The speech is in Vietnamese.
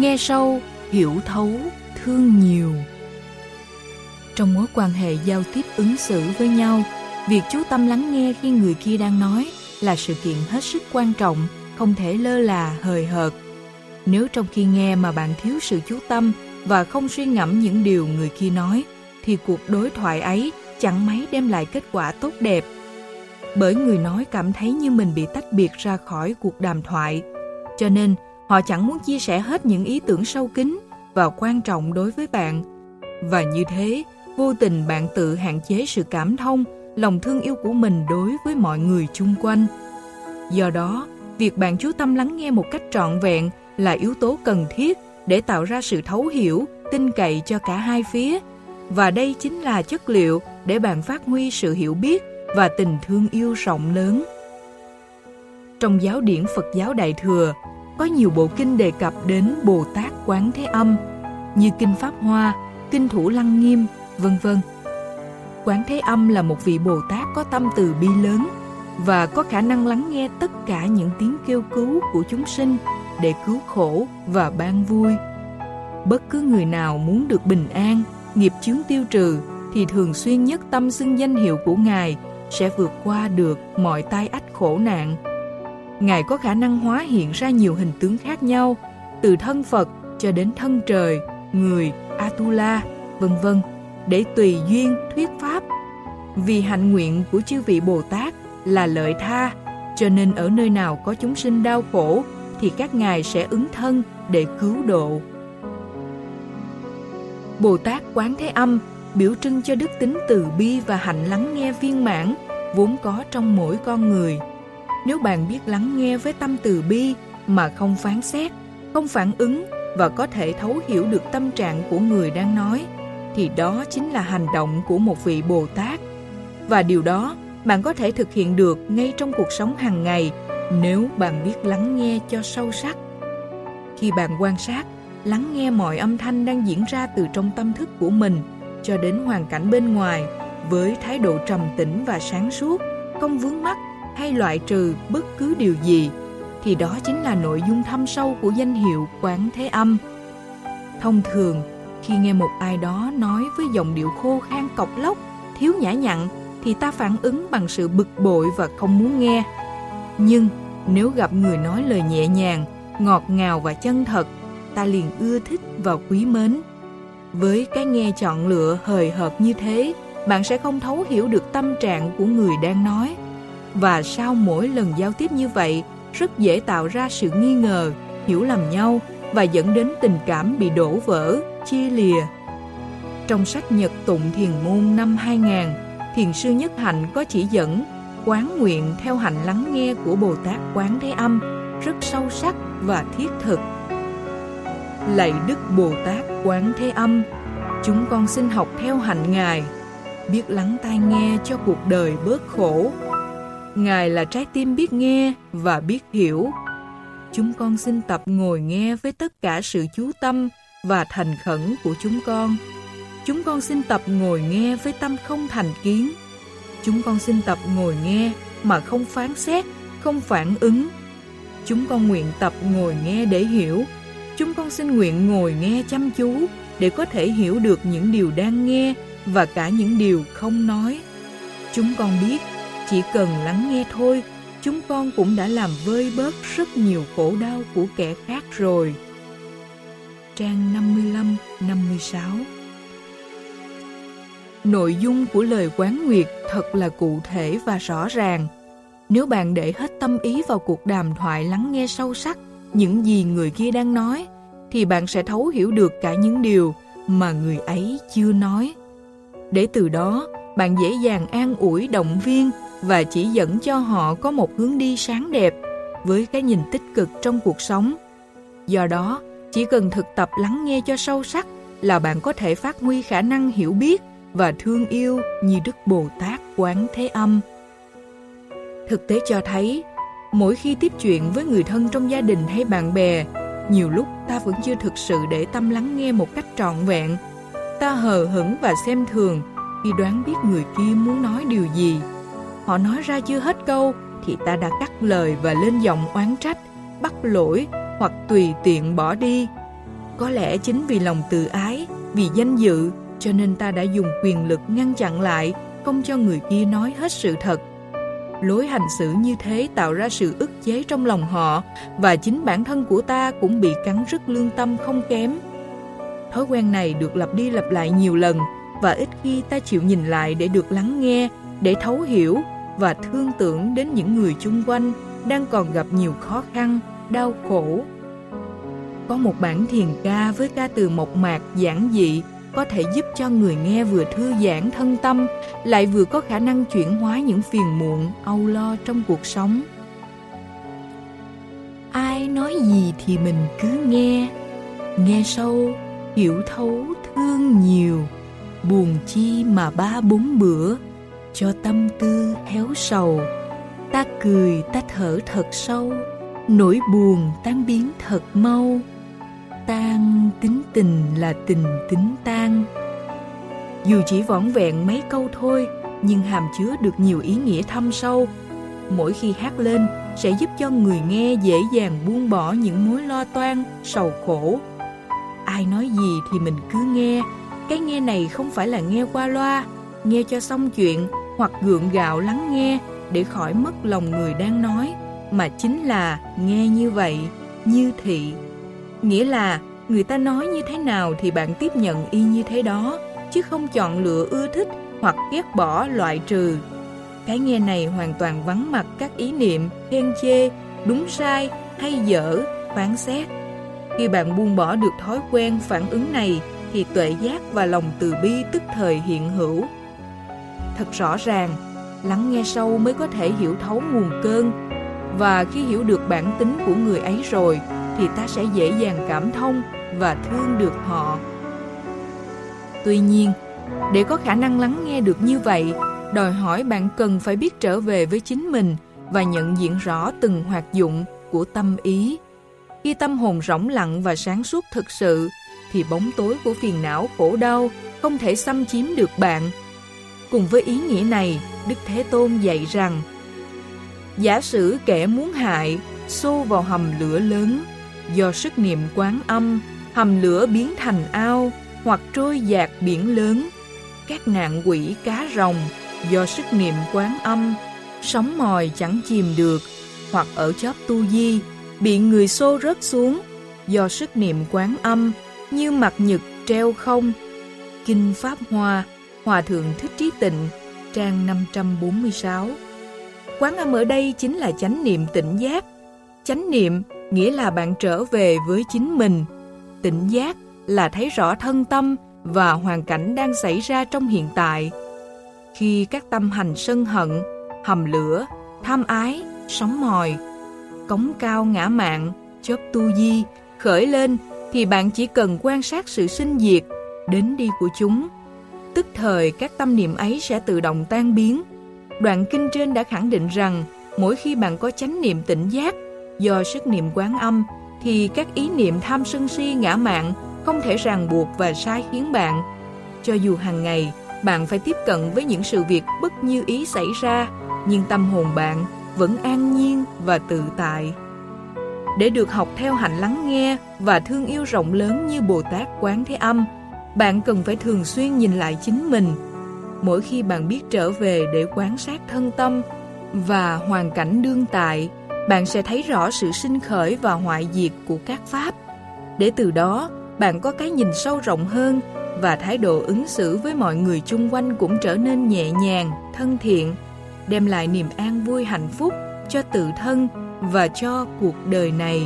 nghe sâu, hiểu thấu, thương nhiều. Trong mối quan hệ giao tiếp ứng xử với nhau, việc chú tâm lắng nghe khi người kia đang nói là sự kiện hết sức quan trọng, không thể lơ là hời hợt. Nếu trong khi nghe mà bạn thiếu sự chú tâm và không suy ngẫm những điều người kia nói, thì cuộc đối thoại ấy chẳng mấy đem lại kết quả tốt đẹp. Bởi người nói cảm thấy như mình bị tách biệt ra khỏi cuộc đàm thoại, cho nên họ chẳng muốn chia sẻ hết những ý tưởng sâu kín và quan trọng đối với bạn. Và như thế, vô tình bạn tự hạn chế sự cảm thông, lòng thương yêu của mình đối với mọi người chung quanh. Do đó, việc bạn chú tâm lắng nghe một cách trọn vẹn là yếu tố cần thiết để tạo ra sự thấu hiểu, tin cậy cho cả hai phía. Và đây chính là chất liệu để bạn phát huy sự hiểu biết và tình thương yêu rộng lớn. Trong giáo điển Phật giáo Đại Thừa, có nhiều bộ kinh đề cập đến Bồ Tát Quán Thế Âm, như Kinh Pháp Hoa, Kinh Thủ Lăng Nghiêm, vân vân. Quán Thế Âm là một vị Bồ Tát có tâm từ bi lớn và có khả năng lắng nghe tất cả những tiếng kêu cứu của chúng sinh để cứu khổ và ban vui. Bất cứ người nào muốn được bình an, nghiệp chướng tiêu trừ thì thường xuyên nhất tâm xưng danh hiệu của Ngài sẽ vượt qua được mọi tai ách khổ nạn. Ngài có khả năng hóa hiện ra nhiều hình tướng khác nhau, từ thân Phật cho đến thân trời, người, Atula, vân vân, để tùy duyên thuyết pháp. Vì hạnh nguyện của chư vị Bồ Tát là lợi tha, cho nên ở nơi nào có chúng sinh đau khổ thì các ngài sẽ ứng thân để cứu độ. Bồ Tát Quán Thế Âm biểu trưng cho đức tính từ bi và hạnh lắng nghe viên mãn vốn có trong mỗi con người. Nếu bạn biết lắng nghe với tâm từ bi mà không phán xét, không phản ứng và có thể thấu hiểu được tâm trạng của người đang nói, thì đó chính là hành động của một vị Bồ Tát. Và điều đó bạn có thể thực hiện được ngay trong cuộc sống hàng ngày nếu bạn biết lắng nghe cho sâu sắc. Khi bạn quan sát, lắng nghe mọi âm thanh đang diễn ra từ trong tâm thức của mình cho đến hoàn cảnh bên ngoài với thái độ trầm tĩnh và sáng suốt, không vướng mắc hay loại trừ bất cứ điều gì, thì đó chính là nội dung thâm sâu của danh hiệu Quán Thế Âm. Thông thường, khi nghe một ai đó nói với giọng điệu khô khan cọc lóc, thiếu nhã nhặn, thì ta phản ứng bằng sự bực bội và không muốn nghe. Nhưng nếu gặp người nói lời nhẹ nhàng, ngọt ngào và chân thật, ta liền ưa thích và quý mến. Với cái nghe chọn lựa hời hợt như thế, bạn sẽ không thấu hiểu được tâm trạng của người đang nói. Và sau mỗi lần giao tiếp như vậy, rất dễ tạo ra sự nghi ngờ, hiểu lầm nhau và dẫn đến tình cảm bị đổ vỡ, chia lìa. Trong sách Nhật Tụng Thiền Môn năm 2000, Thiền sư Nhất Hạnh có chỉ dẫn quán nguyện theo hạnh lắng nghe của Bồ Tát Quán Thế Âm rất sâu sắc và thiết thực. Lạy Đức Bồ Tát Quán Thế Âm, chúng con xin học theo hạnh Ngài, biết lắng tai nghe cho cuộc đời bớt khổ. Ngài là trái tim biết nghe và biết hiểu. Chúng con xin tập ngồi nghe với tất cả sự chú tâm và thành khẩn của chúng con. Chúng con xin tập ngồi nghe với tâm không thành kiến Chúng con xin tập ngồi nghe mà không phán xét, không phản ứng. Chúng con nguyện tập ngồi nghe để hiểu. Chúng con xin nguyện ngồi nghe chăm chú để có thể hiểu được những điều đang nghe và cả những điều không nói. Chúng con biết, chỉ cần lắng nghe thôi, chúng con cũng đã làm vơi bớt rất nhiều khổ đau của kẻ khác rồi. Trang 55-56 Nội dung của lời quán nguyệt thật là cụ thể và rõ ràng. Nếu bạn để hết tâm ý vào cuộc đàm thoại lắng nghe sâu sắc những gì người kia đang nói, thì bạn sẽ thấu hiểu được cả những điều mà người ấy chưa nói. Để từ đó, bạn dễ dàng an ủi động viên và chỉ dẫn cho họ có một hướng đi sáng đẹp với cái nhìn tích cực trong cuộc sống. Do đó, chỉ cần thực tập lắng nghe cho sâu sắc là bạn có thể phát huy khả năng hiểu biết và thương yêu như Đức Bồ Tát Quán Thế Âm. Thực tế cho thấy, mỗi khi tiếp chuyện với người thân trong gia đình hay bạn bè, nhiều lúc ta vẫn chưa thực sự để tâm lắng nghe một cách trọn vẹn. Ta hờ hững và xem thường khi đoán biết người kia muốn nói điều gì. Họ nói ra chưa hết câu thì ta đã cắt lời và lên giọng oán trách, bắt lỗi hoặc tùy tiện bỏ đi. Có lẽ chính vì lòng tự ái, vì danh dự, cho nên ta đã dùng quyền lực ngăn chặn lại, không cho người kia nói hết sự thật. Lối hành xử như thế tạo ra sự ức chế trong lòng họ và chính bản thân của ta cũng bị cắn rứt lương tâm không kém. Thói quen này được lặp đi lặp lại nhiều lần và ít khi ta chịu nhìn lại để được lắng nghe, để thấu hiểu và thương tưởng đến những người chung quanh đang còn gặp nhiều khó khăn, đau khổ. Có một bản thiền ca với ca từ mộc mạc giản dị có thể giúp cho người nghe vừa thư giãn thân tâm, lại vừa có khả năng chuyển hóa những phiền muộn, âu lo trong cuộc sống. Ai nói gì thì mình cứ nghe, nghe sâu, hiểu thấu, thương nhiều, buồn chi mà ba bốn bữa, cho tâm tư héo sầu. Ta cười ta thở thật sâu, nỗi buồn tan biến thật mau. Tan tính tình là tình tính tan dù chỉ vỏn vẹn mấy câu thôi nhưng hàm chứa được nhiều ý nghĩa thâm sâu. Mỗi khi hát lên sẽ giúp cho người nghe dễ dàng buông bỏ những mối lo toan sầu khổ. Ai nói gì thì mình cứ nghe. Cái nghe này không phải là nghe qua loa nghe cho xong chuyện hoặc gượng gạo lắng nghe để khỏi mất lòng người đang nói mà chính là nghe như vậy như thị Nghĩa là người ta nói như thế nào thì bạn tiếp nhận y như thế đó, chứ không chọn lựa ưa thích hoặc ghét bỏ loại trừ. Cái nghe này hoàn toàn vắng mặt các ý niệm, khen chê, đúng sai hay dở, phán xét. Khi bạn buông bỏ được thói quen phản ứng này thì tuệ giác và lòng từ bi tức thời hiện hữu. Thật rõ ràng, lắng nghe sâu mới có thể hiểu thấu nguồn cơn và khi hiểu được bản tính của người ấy rồi thì ta sẽ dễ dàng cảm thông và thương được họ. Tuy nhiên, để có khả năng lắng nghe được như vậy, đòi hỏi bạn cần phải biết trở về với chính mình và nhận diện rõ từng hoạt dụng của tâm ý. Khi tâm hồn rỗng lặng và sáng suốt thực sự, thì bóng tối của phiền não khổ đau không thể xâm chiếm được bạn. Cùng với ý nghĩa này, Đức Thế Tôn dạy rằng Giả sử kẻ muốn hại, xô vào hầm lửa lớn, do sức niệm quán âm, hầm lửa biến thành ao hoặc trôi dạt biển lớn. Các nạn quỷ cá rồng do sức niệm quán âm, sóng mòi chẳng chìm được, hoặc ở chóp tu di, bị người xô rớt xuống do sức niệm quán âm như mặt nhật treo không. Kinh Pháp Hoa, Hòa Thượng Thích Trí Tịnh, trang 546 Quán âm ở đây chính là chánh niệm tỉnh giác. Chánh niệm nghĩa là bạn trở về với chính mình. Tỉnh giác là thấy rõ thân tâm và hoàn cảnh đang xảy ra trong hiện tại. Khi các tâm hành sân hận, hầm lửa, tham ái, sóng mòi, cống cao ngã mạng, chớp tu di, khởi lên thì bạn chỉ cần quan sát sự sinh diệt, đến đi của chúng. Tức thời các tâm niệm ấy sẽ tự động tan biến. Đoạn kinh trên đã khẳng định rằng mỗi khi bạn có chánh niệm tỉnh giác Do sức niệm quán âm thì các ý niệm tham sân si ngã mạn không thể ràng buộc và sai khiến bạn. Cho dù hàng ngày bạn phải tiếp cận với những sự việc bất như ý xảy ra, nhưng tâm hồn bạn vẫn an nhiên và tự tại. Để được học theo hạnh lắng nghe và thương yêu rộng lớn như Bồ Tát Quán Thế Âm, bạn cần phải thường xuyên nhìn lại chính mình. Mỗi khi bạn biết trở về để quan sát thân tâm và hoàn cảnh đương tại, bạn sẽ thấy rõ sự sinh khởi và hoại diệt của các pháp. Để từ đó, bạn có cái nhìn sâu rộng hơn và thái độ ứng xử với mọi người chung quanh cũng trở nên nhẹ nhàng, thân thiện, đem lại niềm an vui hạnh phúc cho tự thân và cho cuộc đời này.